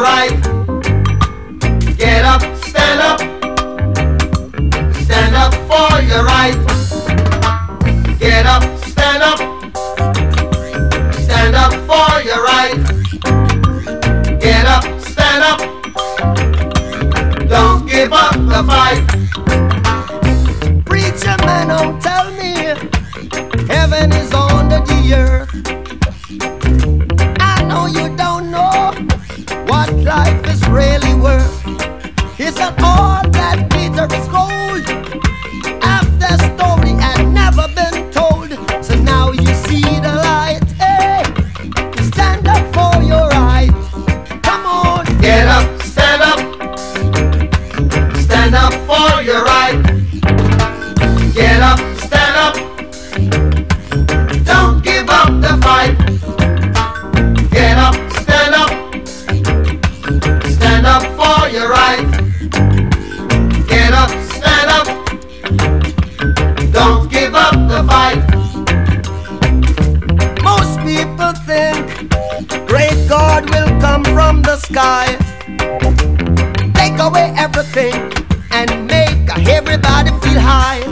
right. Get up, stand up. Stand up for your right. Get up, stand up. Stand up for your right. Get up, stand up. Don't give up the fight. Preacher man, don't tell me, heaven is sky. Take away everything and make everybody feel high.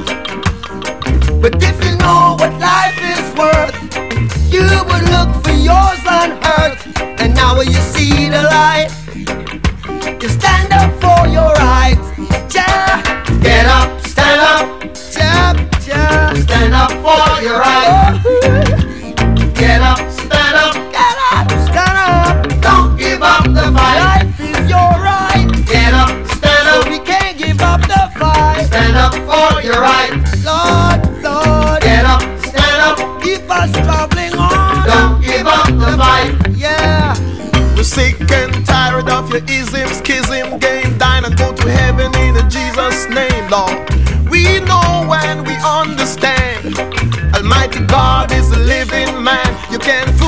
the isms, kiss him, game, dine and go to heaven in Jesus' name, Lord. We know and we understand. Almighty God is a living man. You can't.